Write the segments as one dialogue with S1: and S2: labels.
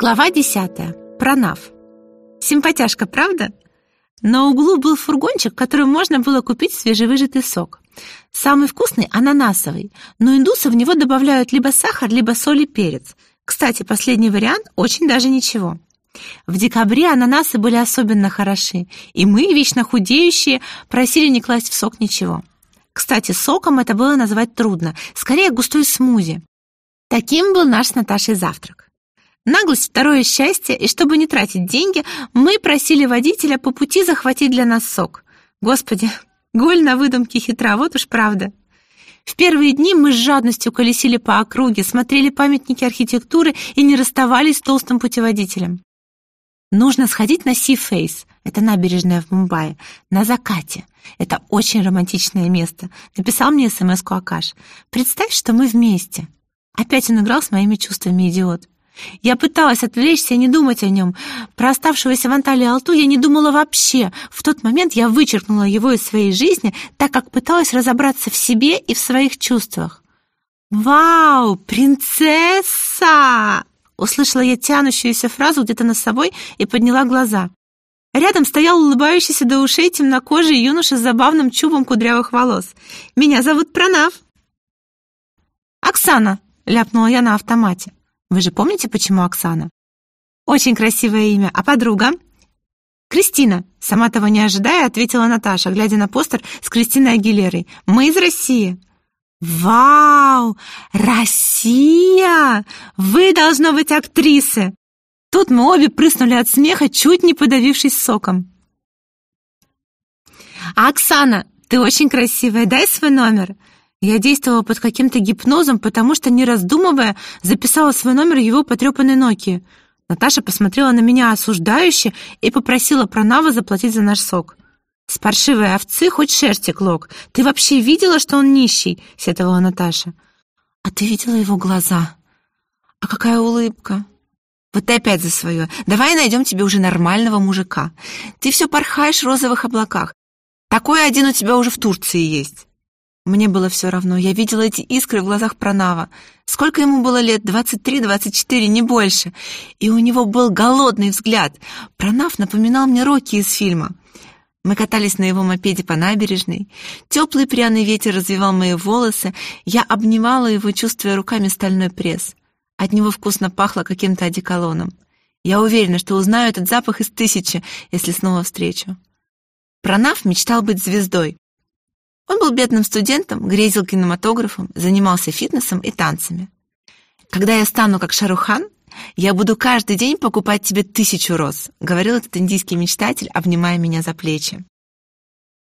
S1: Глава 10. Пронав. Симпатяшка, правда? На углу был фургончик, в котором можно было купить свежевыжатый сок. Самый вкусный — ананасовый, но индусы в него добавляют либо сахар, либо соль и перец. Кстати, последний вариант очень даже ничего. В декабре ананасы были особенно хороши, и мы, вечно худеющие, просили не класть в сок ничего. Кстати, соком это было назвать трудно, скорее густой смузи. Таким был наш с Наташей завтрак. Наглость — второе счастье, и чтобы не тратить деньги, мы просили водителя по пути захватить для нас сок. Господи, голь на выдумке хитра, вот уж правда. В первые дни мы с жадностью колесили по округе, смотрели памятники архитектуры и не расставались с толстым путеводителем. Нужно сходить на Си-Фейс, это набережная в Мумбаи, на закате. Это очень романтичное место. Написал мне смс-ку Акаш. Представь, что мы вместе. Опять он играл с моими чувствами, идиот. Я пыталась отвлечься и не думать о нем. Про оставшегося в Анталии Алту я не думала вообще. В тот момент я вычеркнула его из своей жизни, так как пыталась разобраться в себе и в своих чувствах. «Вау, принцесса!» Услышала я тянущуюся фразу где-то над собой и подняла глаза. Рядом стоял улыбающийся до ушей темнокожий юноша с забавным чубом кудрявых волос. «Меня зовут Пранав». «Оксана», — ляпнула я на автомате. Вы же помните, почему Оксана? Очень красивое имя. А подруга? Кристина, сама того не ожидая, ответила Наташа, глядя на постер с Кристиной Агилерой. Мы из России. Вау! Россия! Вы должно быть актрисы. Тут мы обе прыснули от смеха, чуть не подавившись соком. Оксана, ты очень красивая, дай свой номер. Я действовала под каким-то гипнозом, потому что, не раздумывая, записала свой номер его потрепанной Nokia. Наташа посмотрела на меня осуждающе и попросила Пронава заплатить за наш сок. «С паршивой овцы хоть шерсти клок. Ты вообще видела, что он нищий?» — сетовала Наташа. «А ты видела его глаза? А какая улыбка!» «Вот ты опять за свое. Давай найдем тебе уже нормального мужика. Ты все порхаешь в розовых облаках. Такой один у тебя уже в Турции есть». Мне было все равно. Я видела эти искры в глазах Пронава. Сколько ему было лет? Двадцать три, двадцать четыре, не больше. И у него был голодный взгляд. Пронав напоминал мне Рокки из фильма. Мы катались на его мопеде по набережной. Теплый пряный ветер развивал мои волосы. Я обнимала его, чувствуя руками стальной пресс. От него вкусно пахло каким-то одеколоном. Я уверена, что узнаю этот запах из тысячи, если снова встречу. Пронав мечтал быть звездой. Он был бедным студентом, грезил кинематографом, занимался фитнесом и танцами. «Когда я стану как Шарухан, я буду каждый день покупать тебе тысячу роз», говорил этот индийский мечтатель, обнимая меня за плечи.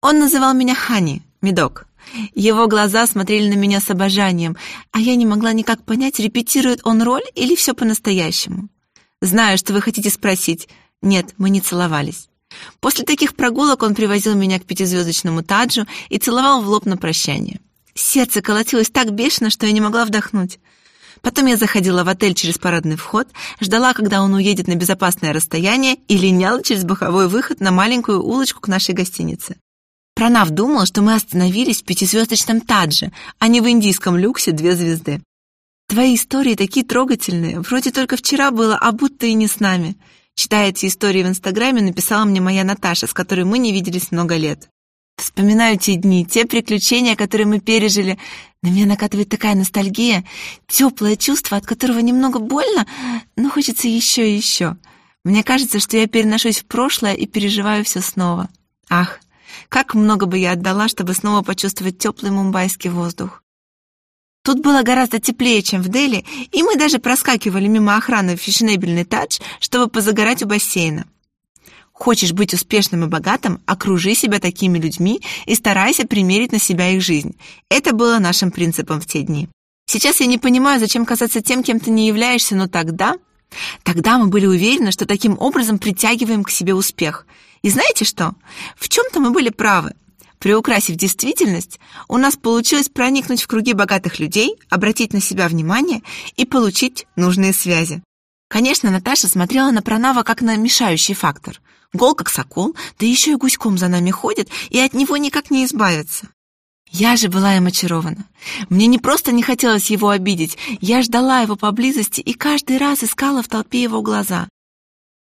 S1: Он называл меня Хани, медок. Его глаза смотрели на меня с обожанием, а я не могла никак понять, репетирует он роль или все по-настоящему. Знаю, что вы хотите спросить. Нет, мы не целовались. После таких прогулок он привозил меня к пятизвездочному таджу и целовал в лоб на прощание. Сердце колотилось так бешено, что я не могла вдохнуть. Потом я заходила в отель через парадный вход, ждала, когда он уедет на безопасное расстояние и линяла через боковой выход на маленькую улочку к нашей гостинице. Пранав думал, что мы остановились в пятизвездочном Тадже, а не в индийском люксе две звезды. Твои истории такие трогательные, вроде только вчера было, а будто и не с нами. Читая эти истории в Инстаграме, написала мне моя Наташа, с которой мы не виделись много лет. Вспоминаю те дни, те приключения, которые мы пережили. На меня накатывает такая ностальгия, теплое чувство, от которого немного больно, но хочется еще и еще. Мне кажется, что я переношусь в прошлое и переживаю все снова. Ах, как много бы я отдала, чтобы снова почувствовать теплый мумбайский воздух. Тут было гораздо теплее, чем в Дели, и мы даже проскакивали мимо охраны в фешенебельный тадж, чтобы позагорать у бассейна. Хочешь быть успешным и богатым, окружи себя такими людьми и старайся примерить на себя их жизнь. Это было нашим принципом в те дни. Сейчас я не понимаю, зачем казаться тем, кем ты не являешься, но тогда... Тогда мы были уверены, что таким образом притягиваем к себе успех. И знаете что? В чем-то мы были правы. Приукрасив действительность, у нас получилось проникнуть в круги богатых людей, обратить на себя внимание и получить нужные связи. Конечно, Наташа смотрела на Пронава как на мешающий фактор. Гол как сокол, да еще и гуськом за нами ходит, и от него никак не избавиться. Я же была им очарована. Мне не просто не хотелось его обидеть, я ждала его поблизости и каждый раз искала в толпе его глаза.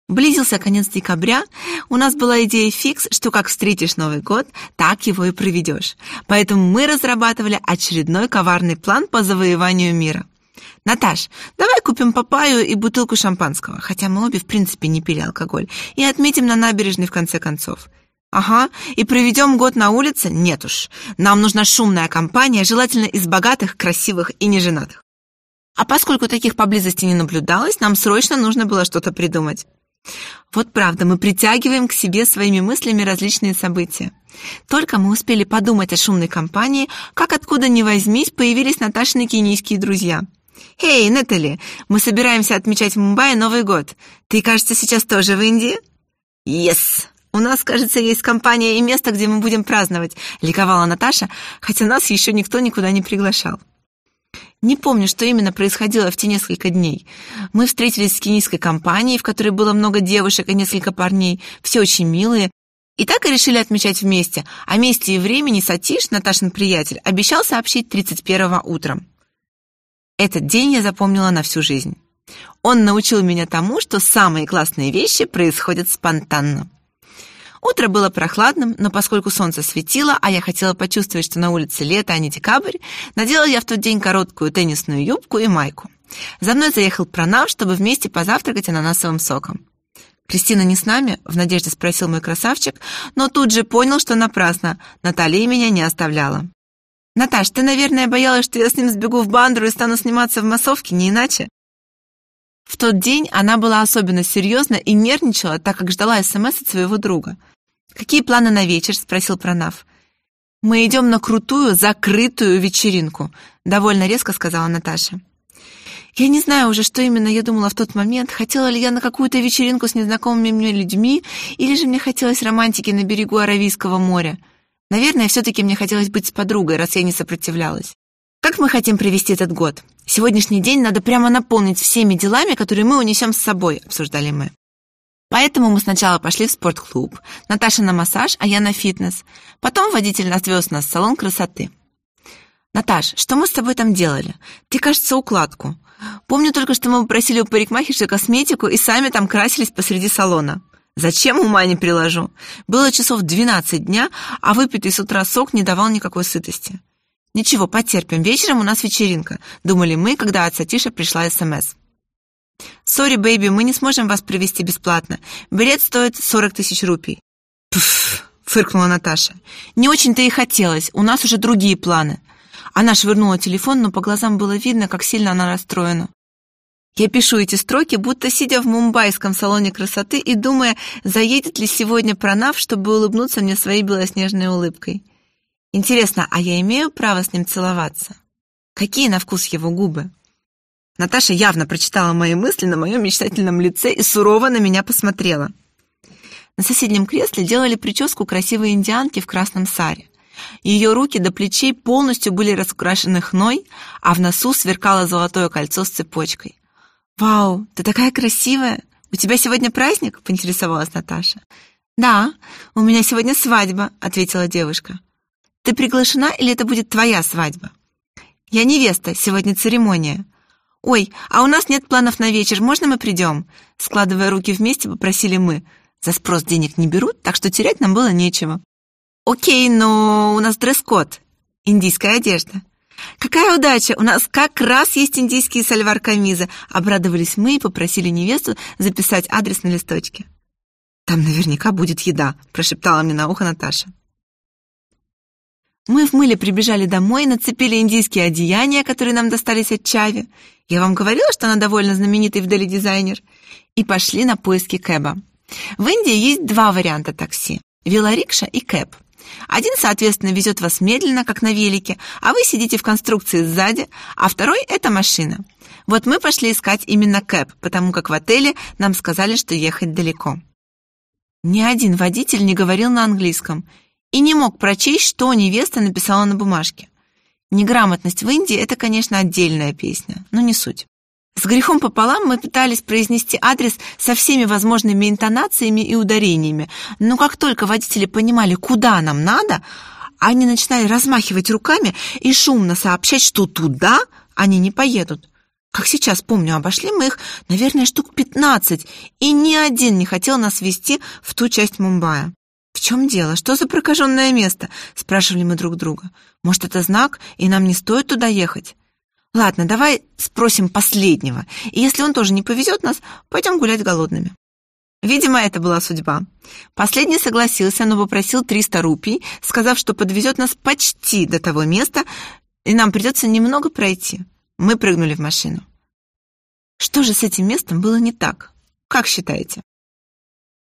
S1: Близился конец декабря, у нас была идея фикс, что как встретишь Новый год, так его и проведешь. Поэтому мы разрабатывали очередной коварный план по завоеванию мира. Наташ, давай купим папаю и бутылку шампанского, хотя мы обе в принципе не пили алкоголь, и отметим на набережной в конце концов. Ага, и проведем год на улице? Нет уж. Нам нужна шумная компания, желательно из богатых, красивых и неженатых. А поскольку таких поблизости не наблюдалось, нам срочно нужно было что-то придумать. Вот правда, мы притягиваем к себе своими мыслями различные события. Только мы успели подумать о шумной компании, как откуда ни возьмись появились Наташины кенийские друзья. «Эй, Нетали, мы собираемся отмечать в Мумбаи Новый год. Ты, кажется, сейчас тоже в Индии?» «Yes!» «У нас, кажется, есть компания и место, где мы будем праздновать», — ликовала Наташа, хотя нас еще никто никуда не приглашал. Не помню, что именно происходило в те несколько дней. Мы встретились с кенийской компанией, в которой было много девушек и несколько парней, все очень милые, и так и решили отмечать вместе. О месте и времени Сатиш, Наташин приятель, обещал сообщить 31-го утром. Этот день я запомнила на всю жизнь. Он научил меня тому, что самые классные вещи происходят спонтанно. Утро было прохладным, но поскольку солнце светило, а я хотела почувствовать, что на улице лето, а не декабрь, надела я в тот день короткую теннисную юбку и майку. За мной заехал Пранав, чтобы вместе позавтракать ананасовым соком. «Кристина не с нами?» — в надежде спросил мой красавчик, но тут же понял, что напрасно. Наталья меня не оставляла. «Наташ, ты, наверное, боялась, что я с ним сбегу в бандру и стану сниматься в массовке, не иначе?» В тот день она была особенно серьезна и нервничала, так как ждала СМС от своего друга — «Какие планы на вечер?» — спросил Пронав. «Мы идем на крутую, закрытую вечеринку», — довольно резко сказала Наташа. Я не знаю уже, что именно я думала в тот момент. Хотела ли я на какую-то вечеринку с незнакомыми мне людьми, или же мне хотелось романтики на берегу Аравийского моря. Наверное, все-таки мне хотелось быть с подругой, раз я не сопротивлялась. Как мы хотим провести этот год? Сегодняшний день надо прямо наполнить всеми делами, которые мы унесем с собой, обсуждали мы. Поэтому мы сначала пошли в спортклуб, Наташа на массаж, а я на фитнес. Потом водитель отвез нас в салон красоты. «Наташ, что мы с тобой там делали? Ты, кажется, укладку. Помню только, что мы попросили у парикмахерши косметику и сами там красились посреди салона. Зачем, ума не приложу. Было часов 12 дня, а выпитый с утра сок не давал никакой сытости. Ничего, потерпим, вечером у нас вечеринка, думали мы, когда от Сатиша пришла СМС. «Sorry, baby, мы не сможем вас привести бесплатно. Билет стоит 40 тысяч рупий». «Пф», — фыркнула Наташа. «Не очень-то и хотелось, у нас уже другие планы». Она швырнула телефон, но по глазам было видно, как сильно она расстроена. Я пишу эти строки, будто сидя в мумбайском салоне красоты и думая, заедет ли сегодня Пронав, чтобы улыбнуться мне своей белоснежной улыбкой. Интересно, а я имею право с ним целоваться? Какие на вкус его губы? Наташа явно прочитала мои мысли на моем мечтательном лице и сурово на меня посмотрела. На соседнем кресле делали прическу красивой индианки в красном саре. Ее руки до плечей полностью были раскрашены хной, а в носу сверкало золотое кольцо с цепочкой. «Вау, ты такая красивая! У тебя сегодня праздник?» — поинтересовалась Наташа. «Да, у меня сегодня свадьба», — ответила девушка. «Ты приглашена или это будет твоя свадьба?» «Я невеста, сегодня церемония. «Ой, а у нас нет планов на вечер, можно мы придем?» Складывая руки вместе, попросили мы. За спрос денег не берут, так что терять нам было нечего. «Окей, но у нас дресс-код. Индийская одежда». «Какая удача! У нас как раз есть индийские сальвар-камизы!» Обрадовались мы и попросили невесту записать адрес на листочке. «Там наверняка будет еда», — прошептала мне на ухо Наташа. Мы в мыле прибежали домой, нацепили индийские одеяния, которые нам достались от Чави. Я вам говорила, что она довольно знаменитый в Дели дизайнер. И пошли на поиски кэба. В Индии есть два варианта такси – велорикша и кэб. Один, соответственно, везет вас медленно, как на велике, а вы сидите в конструкции сзади, а второй – это машина. Вот мы пошли искать именно кэб, потому как в отеле нам сказали, что ехать далеко. Ни один водитель не говорил на английском – и не мог прочесть, что невеста написала на бумажке. Неграмотность в Индии — это, конечно, отдельная песня, но не суть. С грехом пополам мы пытались произнести адрес со всеми возможными интонациями и ударениями, но как только водители понимали, куда нам надо, они начинали размахивать руками и шумно сообщать, что туда они не поедут. Как сейчас помню, обошли мы их, наверное, штук 15, и ни один не хотел нас вести в ту часть Мумбаи. «В чем дело? Что за прокаженное место?» — спрашивали мы друг друга. «Может, это знак, и нам не стоит туда ехать?» «Ладно, давай спросим последнего, и если он тоже не повезет нас, пойдем гулять голодными». Видимо, это была судьба. Последний согласился, но попросил 300 рупий, сказав, что подвезет нас почти до того места, и нам придется немного пройти. Мы прыгнули в машину. Что же с этим местом было не так? Как считаете?